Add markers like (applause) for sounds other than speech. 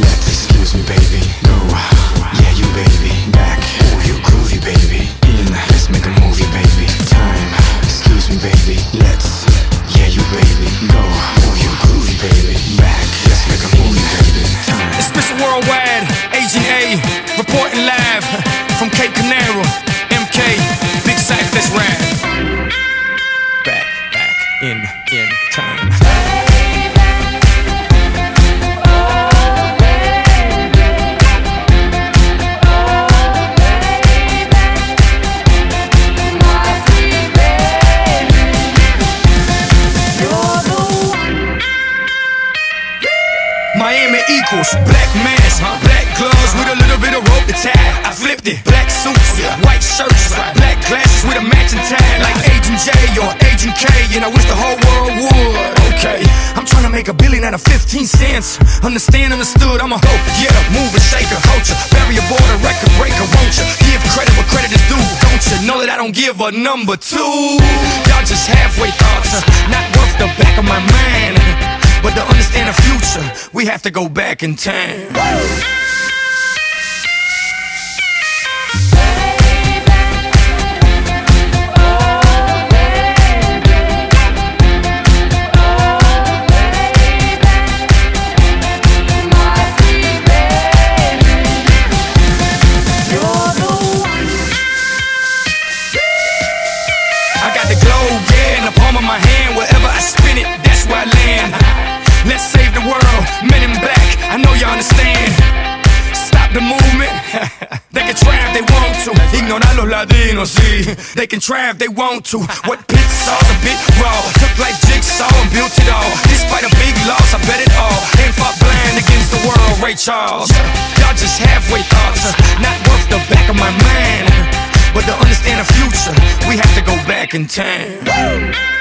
Let's excuse me, baby. Go, yeah, you baby. Back, oh, you groovy, baby. In, let's make a movie, baby. Time, excuse me, baby. Let's, yeah, you baby. Go, oh, you groovy, baby. Back, let's make a movie, baby. Time. It's Mr. Worldwide, Agent A, reporting live from Cape Canaveral. MK, Big let's. Back, back, in, in time. Miami equals black mask, black gloves with a little bit of rope to tie. I flipped it, black suits, white shirts, black glasses with a matching tie, like Agent J or Agent K, and I wish the whole world would. Okay, I'm trying to make a billion out of 15 cents. Understand, understood, I'm a hoe, yeah, mover, shaker, culture, barrier border, record breaker, won't you? Give credit where credit is due, don't you? Know that I don't give a number two. Y'all just halfway thoughts, not worth the back of my mind. But to understand the future, we have to go back in time. I got the globe, yeah, in the palm of my hand. Wherever I spin it, that's where I land. Let's save the world, men in black. I know you understand. Stop the movement. (laughs) they can try if they want to. Ignorar los latinos, sí. They can try if they want to. What pit saw's a bit raw. Took like jigsaw and built it all. Despite a big loss, I bet it all. Ain't fought blind against the world, Ray Charles. Y'all just halfway thoughts, uh, not worth the back of my mind. But to understand the future, we have to go back in time.